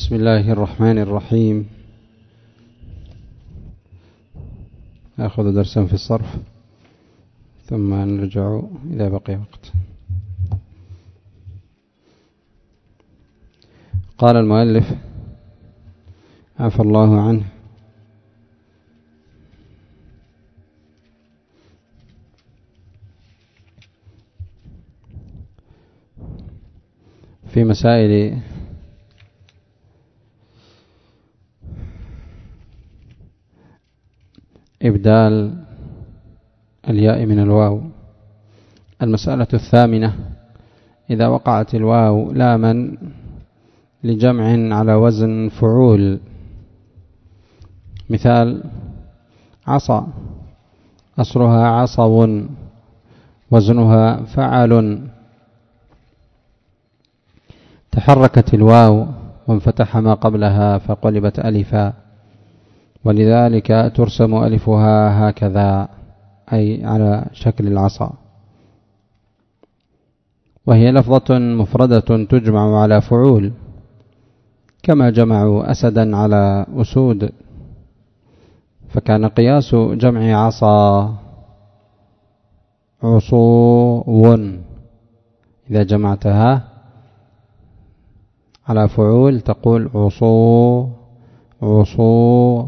بسم الله الرحمن الرحيم. نأخذ درسا في الصرف ثم نرجع إلى بقي وقت قال المؤلف عفى الله عنه. في مسائل إبدال الياء من الواو. المسألة الثامنة إذا وقعت الواو لاما لجمع على وزن فعول. مثال عصا. أصلها عصو وزنها فعل. تحركت الواو وانفتح ما قبلها فقلبت ألفا. ولذلك ترسم ألفها هكذا أي على شكل العصا. وهي لفظة مفردة تجمع على فعول كما جمعوا أسدا على أسود. فكان قياس جمع عصا عصو. إذا جمعتها على فعول تقول عصو. عصو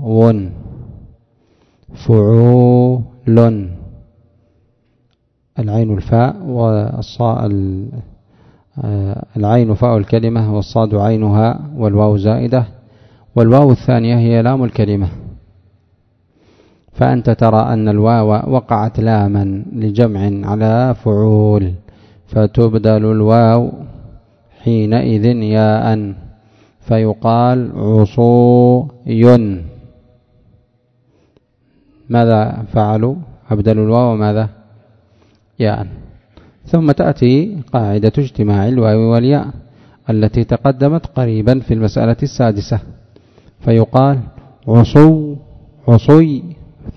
فعول. العين الفاء والصاء آه، العين فاء الكلمة والصاد عينها والواو زائدة. والواو الثانية هي لام الكلمة. فأنت ترى أن الواو وقعت لاما لجمع على فعول فتبدل الواو حينئذ ياء. فيقال عصوي. ماذا فعلوا؟ أبدلوا الواو ماذا ياء. ثم تأتي قاعدة اجتماع الواو والياء التي تقدمت قريبا في المسألة السادسة. فيقال عصو عصي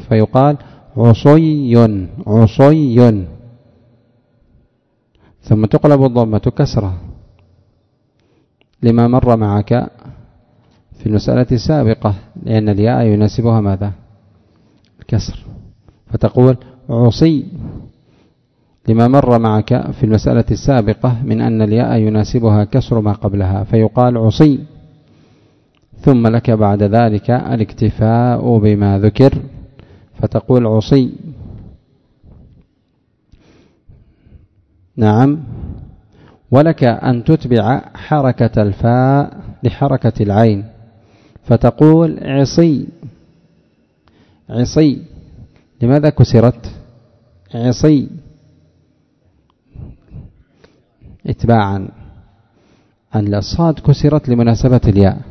فيقال عصي عصي ثم تقلب الضمة كسرة. لما مر معك في المسألة السابقة لأن الياء يناسبها ماذا؟ الكسر. فتقول عصي. لما مر معك في المسألة السابقة من أن الياء يناسبها كسر ما قبلها فيقال عصي. ثم لك بعد ذلك الاكتفاء بما ذكر فتقول عصي. نعم. ولك أن تتبع حركة الفاء لحركة العين. فتقول عصي. عصي. لماذا كسرت؟ عصي. اتباعا. أن الصاد كسرت لمناسبة الياء.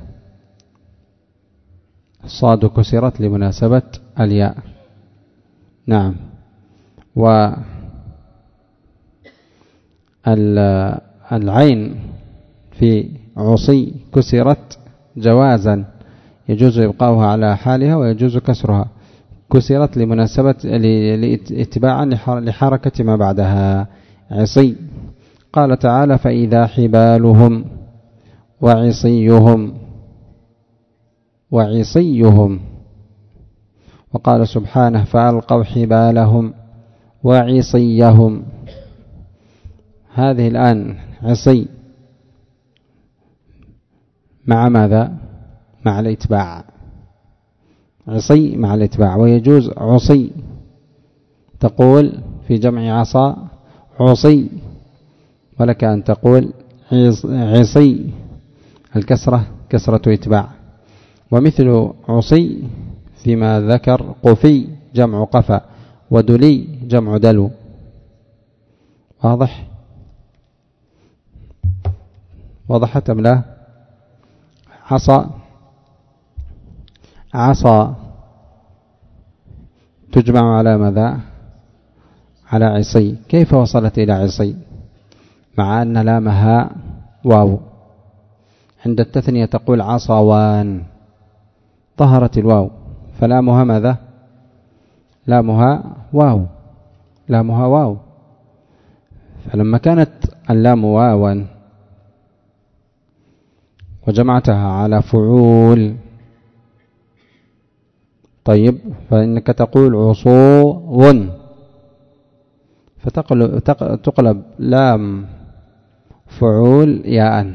الصاد كسرت لمناسبة الياء. نعم. و العين في عصي كسرت جوازا. يجوز إبقاؤها على حالها ويجوز كسرها. كسرت لمناسبة لاتباعا لحركة ما بعدها. عصي. قال تعالى فإذا حبالهم وعصيهم وعصيهم. وقال سبحانه فألقوا حبالهم وعصيهم. هذه الآن عصي مع ماذا؟ مع الإتباع. عصي مع الإتباع. ويجوز عصي. تقول في جمع عصا عصي. ولك أن تقول عصي. الكسرة كسرة إتباع. ومثل عصي فيما ذكر قفي جمع قفا. ودلي جمع دلو. واضح؟ وضحت أم لا؟ عصا. عصا. تجمع على ماذا؟ على عصي. كيف وصلت إلى عصي؟ مع أن لامها واو. عند التثنية تقول عصوان. ظهرت الواو. فلامها ماذا؟ لامها واو. لامها واو. فلما كانت اللام واوا وجمعتها على فعول. طيب فإنك تقول عصو فتقلب لام فعول ياء.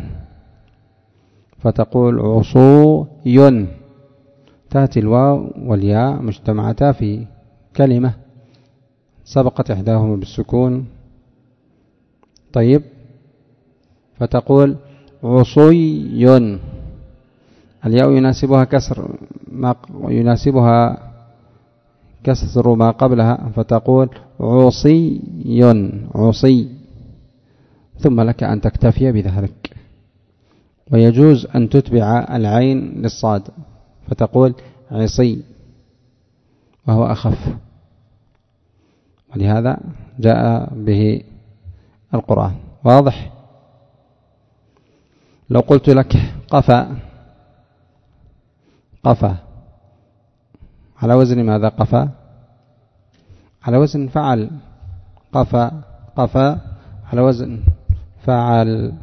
فتقول عصو تأتي الواو والياء مجتمعتا في كلمة سبقت إحداهما بالسكون. طيب فتقول عصي الياء يناسبها كسر ما يناسبها كسر ما قبلها فتقول عصي عصي ثم لك أن تكتفي بذلك. ويجوز أن تتبع العين للصاد فتقول عصي وهو أخف. ولهذا جاء به القرآن. واضح؟ لو قلت لك قفا. قفا. على وزن ماذا قفا؟ على وزن فعل. قفا. قفا. على وزن فعل.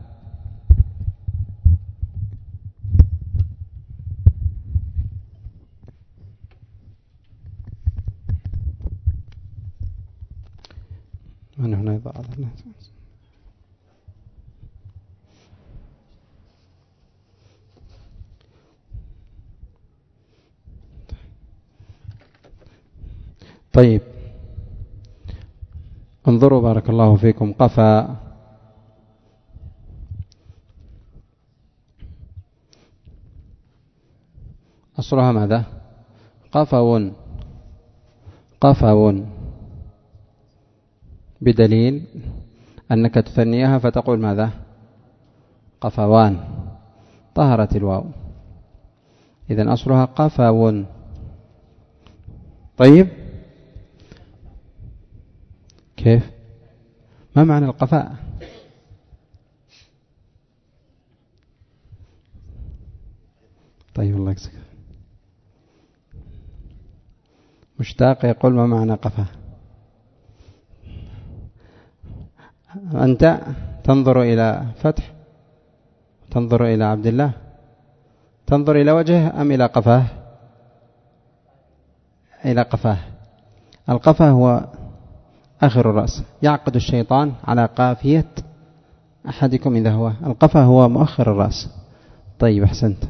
من هنا يضع طيب. انظروا بارك الله فيكم. قفا. أصلها ماذا؟ قفو قفو بدليل أنك تثنيها فتقول ماذا؟ قفوان طهرت الواو. إذا أصلها قفو طيب. كيف ما معنى القفاء؟ طيب الله يكسك مشتاق يقول ما معنى قفا أنت تنظر إلى فتح تنظر إلى عبد الله تنظر إلى وجهه أم إلى قفاه؟ إلى قفاه. القفا هو آخر الرأس. يعقد الشيطان على قافية أحدكم إذا هو القفا هو مؤخر الرأس. طيب أحسنت.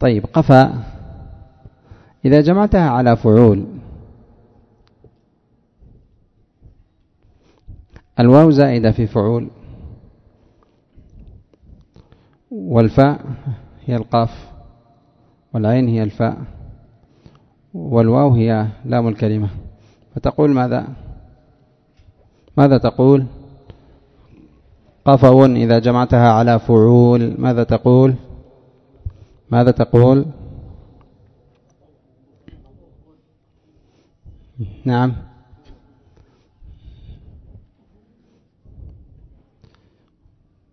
طيب قفا. إذا جمعتها على فعول. الواو زائدة في فعول. والفاء هي القاف. والعين هي الفاء. والواو هي لام الكلمة. فتقول ماذا؟ ماذا تقول؟ قفو إذا جمعتها على فعول ماذا تقول؟ ماذا تقول؟ نعم.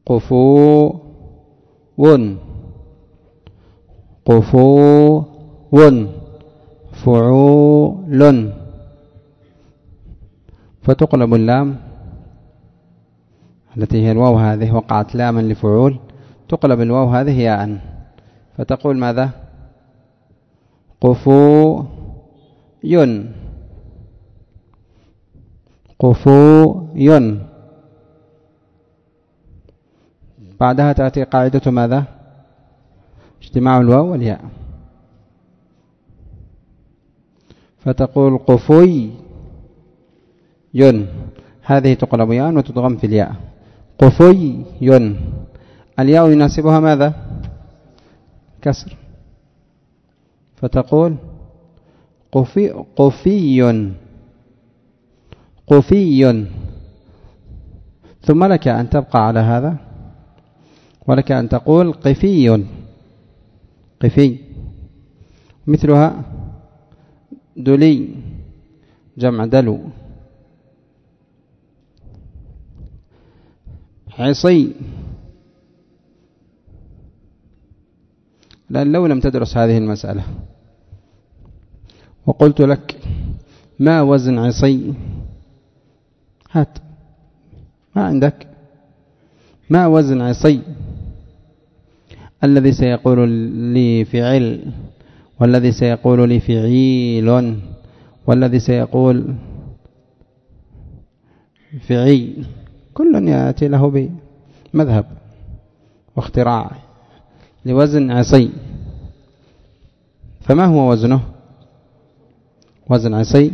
قفو. ون قفو. ون فعول. فتقلب اللام التي هي الواو هذه وقعت لاما لفعول. تقلب الواو هذه ياء. فتقول ماذا؟ قفو ين قفو ين بعدها تأتي قاعدة ماذا؟ اجتماع الواو والياء. فتقول قفوي. ين هذه تقلب ياء وتضغم في الياء. قفوي. ين الياء يناسبها ماذا؟ كسر. فتقول قفي قفي. قفي. ثم لك أن تبقى على هذا. ولك أن تقول قفي. قفي. مثلها دلي جمع دلو. عصي لأن لو لم تدرس هذه المسألة. وقلت لك ما وزن عصي؟ هات. ما عندك. ما وزن عصي؟ الذي سيقول لي فعل والذي سيقول لي فعيل والذي سيقول فعي كل يأتي له بمذهب واختراع لوزن عصي. فما هو وزنه؟ وزن عصي.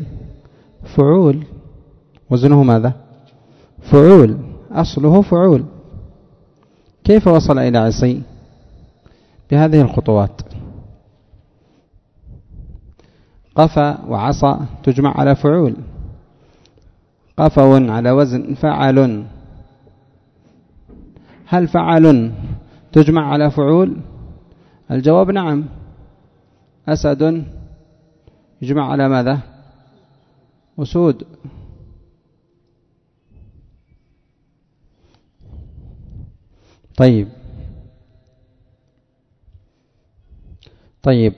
فعول. وزنه ماذا؟ فعول. أصله فعول. كيف وصل إلى عصي؟ بهذه الخطوات. قفى وعصى تجمع على فعول. قفو على وزن فعل. هل فعل تجمع على فعول؟ الجواب نعم. أسد يجمع على ماذا؟ أسود. طيب. طيب.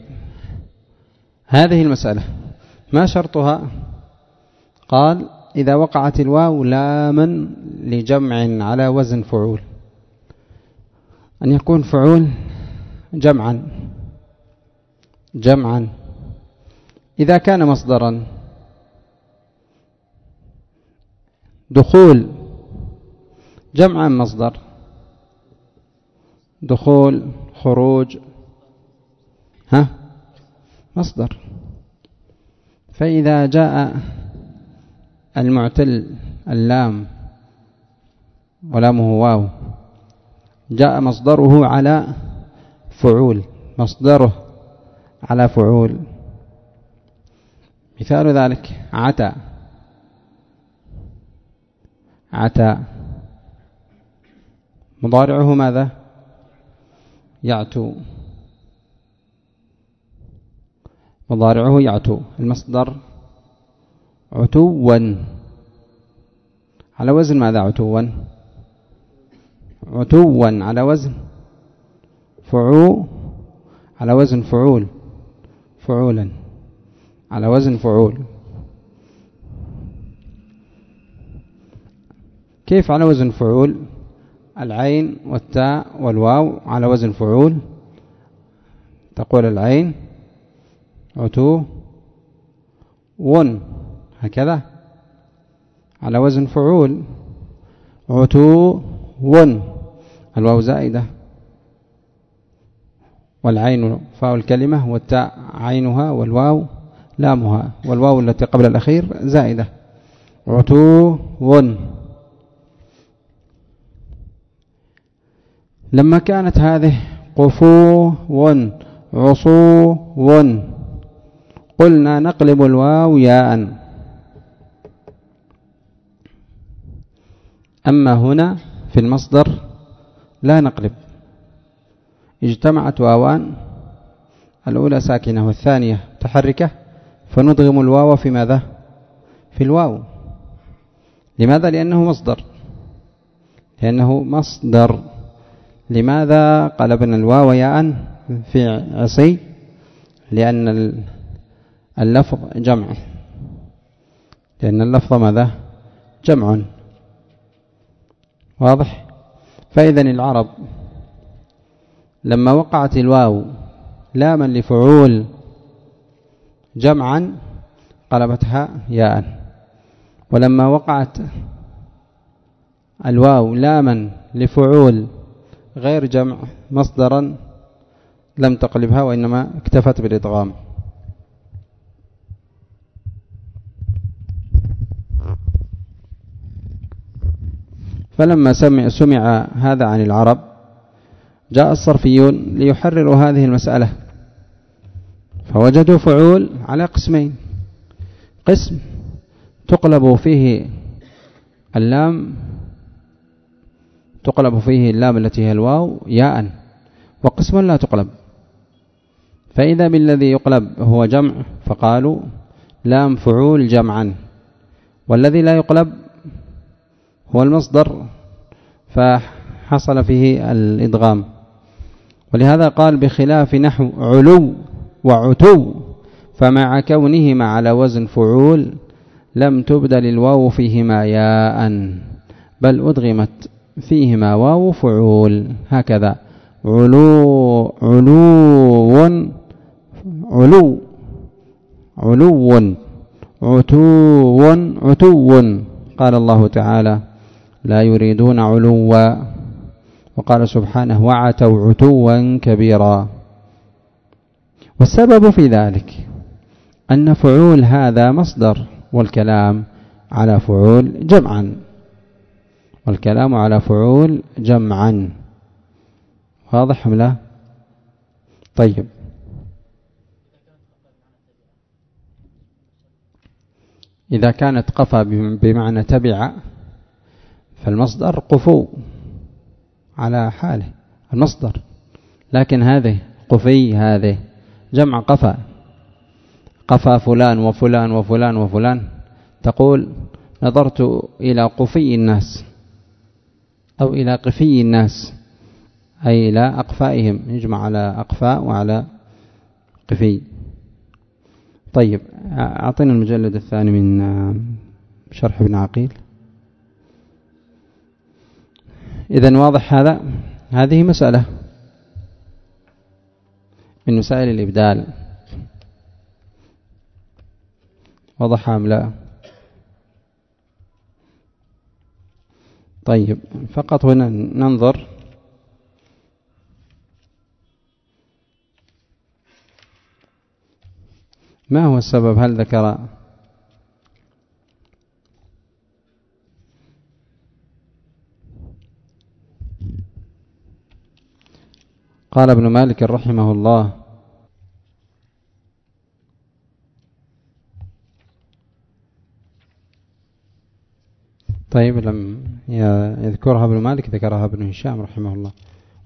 هذه المسألة. ما شرطها؟ قال إذا وقعت الواو لاما لجمع على وزن فعول. أن يكون فعول جمعا. جمعا. إذا كان مصدرا. دخول. جمعا مصدر. دخول خروج. ها؟ مصدر. فإذا جاء المعتل اللام ولامه واو جاء مصدره على فعول مصدره على فعول. مثال ذلك عتى عتى مضارعه ماذا؟ يعتو. مضارعه يعتو المصدر عتوا. على وزن ماذا عتوا؟ عتوا. على وزن فعو على وزن فعول فعولا. على وزن فعول. كيف على وزن فعول؟ العين والتاء والواو على وزن فعول. تقول العين عتو ون هكذا. على وزن فعول. عتو ون الواو زائدة. والعين فاء الكلمة والتاء عينها والواو لامها. والواو التي قبل الأخير زائدة. عتو ون لما كانت هذه قفو ون عصو ون قلنا نقلب الواو ياء. أما هنا في المصدر لا نقلب. اجتمعت واوان الأولى ساكنة والثانية متحركة فندغم الواو في ماذا؟ في الواو. لماذا؟ لأنه مصدر. لأنه مصدر. لماذا قلبنا الواو ياء في عصي؟ لأن اللفظ جمع. لأن اللفظ ماذا؟ جمع. واضح؟ فإذا العرب لما وقعت الواو لاما لفعول جمعا قلبتها ياء. ولما وقعت الواو لاما لفعول غير جمع مصدرا لم تقلبها وإنما اكتفت بالإدغام. فلما سمع, سمع هذا عن العرب جاء الصرفيون ليحرروا هذه المسألة. فوجدوا فعول على قسمين. قسم تقلب فيه اللام تقلب فيه اللام التي هي الواو ياء وقسم لا تقلب. فإذا بالذي يقلب هو جمع فقالوا لام فعول جمعا والذي لا يقلب هو المصدر فحصل فيه الإدغام. ولهذا قال بخلاف نحو علو وعتو فمع كونهما على وزن فعول لم تبدل الواو فيهما ياء بل أدغمت فيهما واو فعول. هكذا. علو علو علو علو عتو عتو قال الله تعالى لا يريدون علوا. وقال سبحانه وعتوا عتوا كبيرا. والسبب في ذلك أن فعول هذا مصدر والكلام على فعول جمعا. والكلام على فعول جمعا. واضح لا؟ طيب. إذا كانت قفى بمعنى تبع فالمصدر قفو على حاله المصدر. لكن هذه قفي هذه جمع قفا. قفا فلان وفلان وفلان وفلان. تقول نظرت إلى قفي الناس أو إلى قفي الناس أي إلى أقفائهم. يجمع على أقفاء وعلى قفي. طيب أعطينا المجلد الثاني من شرح ابن عقيل. إذا واضح هذا؟ هذه مسألة من مسائل الإبدال. وضح أم لا؟ طيب فقط هنا ننظر. ما هو السبب؟ هل ذكر قال ابن مالك رحمه الله. طيب لم يذكرها ابن مالك ذكرها ابن هشام رحمه الله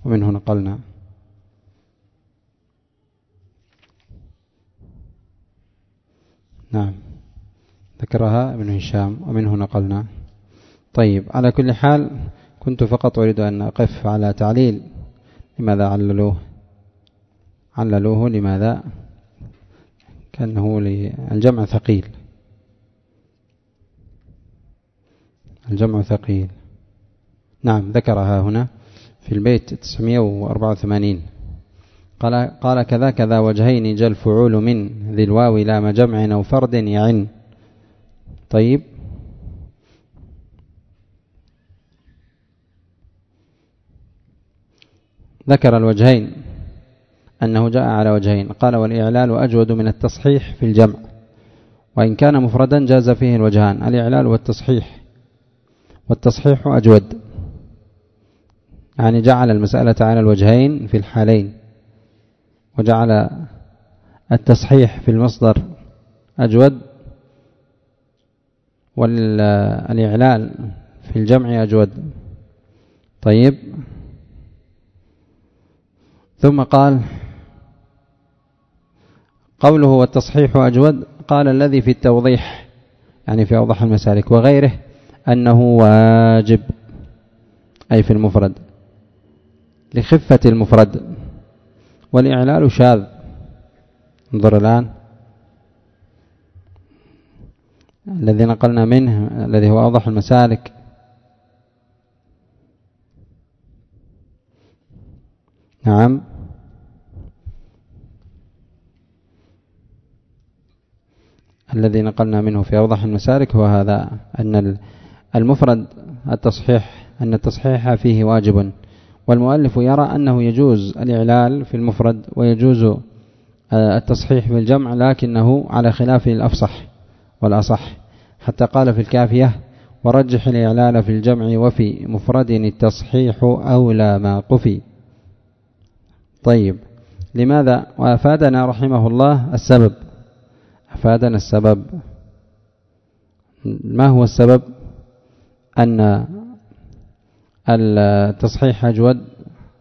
ومنه نقلنا. نعم ذكرها ابن هشام ومنه نقلنا. طيب على كل حال كنت فقط أريد أن أقف على تعليل. لماذا عللوه؟ عللوه لماذا؟ كأنه الجمع ثقيل. الجمع ثقيل. نعم ذكرها هنا في البيت 984 قال, قال كذا كذا وجهين جل فعول من ذي الواو لام جمع أو فرد يعن. طيب ذكر الوجهين أنه جاء على وجهين قال والإعلال أجود من التصحيح في الجمع وإن كان مفردا جاز فيه الوجهان الإعلال والتصحيح والتصحيح أجود. يعني جعل المسألة على الوجهين في الحالين وجعل التصحيح في المصدر أجود والإعلال في الجمع أجود. طيب. ثم قال قوله والتصحيح أجود قال الذي في التوضيح يعني في أوضح المسالك وغيره أنه واجب أي في المفرد لخفة المفرد والإعلال شاذ. انظر الآن. الذي نقلنا منه الذي هو أوضح المسالك نعم. الذي نقلنا منه في أوضح المسالك هو هذا أن المفرد التصحيح أن التصحيح فيه واجب والمؤلف يرى أنه يجوز الإعلال في المفرد ويجوز آه، التصحيح في الجمع لكنه على خلاف الأفصح والأصح. حتى قال في الكافية ورجح الإعلال في الجمع وفي مفرد التصحيح أولى ما قفي. طيب لماذا؟ وأفادنا رحمه الله السبب. أفادنا السبب. ما هو السبب؟ أن التصحيح أجود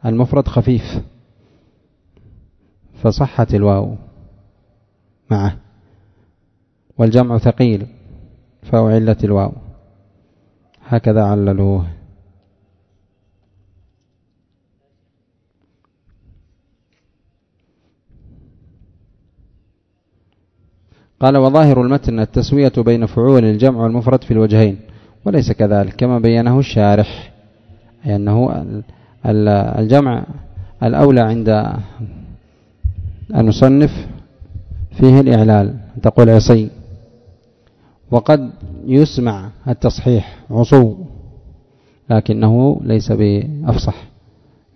المفرد خفيف فصحت الواو معه والجمع ثقيل فأعلت الواو. هكذا عللوه. قال وظاهر المتن التسوية بين فعول الجمع والمفرد في الوجهين وليس كذلك كما بينه الشارح لأنه الجمع الأولى عند المصنف فيه الإعلال تقول عصي. وقد يسمع التصحيح عصو لكنه ليس بأفصح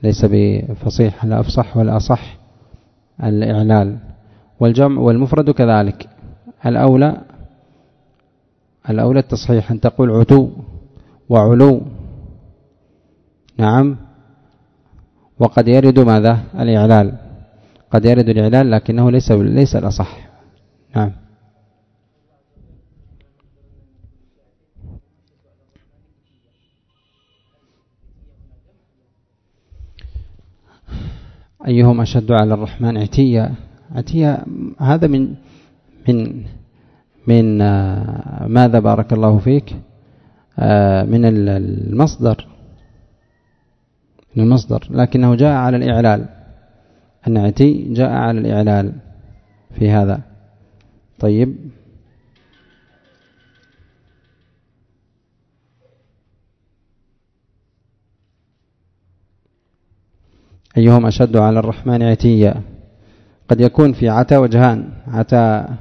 ليس بفصيح لا أفصح ولا أصح الإعلال. والجمع والمفرد كذلك. الأولى الأولى التصحيح أن تقول عتو وعلو. نعم. وقد يرد ماذا؟ الإعلال. قد يرد الإعلال لكنه ليس ليس الأصح. نعم. أيهم أشد على الرحمن عتية عتية هذا من من من آه، ماذا بارك الله فيك؟ آه، من المصدر. من المصدر. لكنه جاء على الإعلال. النعتي جاء على الإعلال في هذا. طيب. أيهم أشد على الرحمن عتيا؟ قد يكون في عتا وجهان. عتا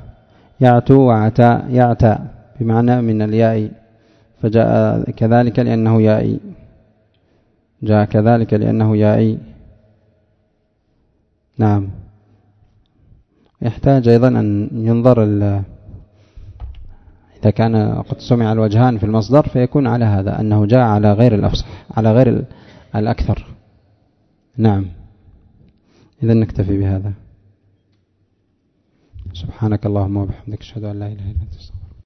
يعتو وعتا يعتى بمعنى من الياء فجاء كذلك لأنه يائي جاء كذلك لأنه يائي نعم. يحتاج أيضا أن ينظر إذا كان قد سمع الوجهان في المصدر فيكون على هذا أنه جاء على غير الأفصح على غير الأكثر. نعم. إذا نكتفي بهذا. subxaanaka allahuma wabixamdik ashhadu an laa ilaha illa anta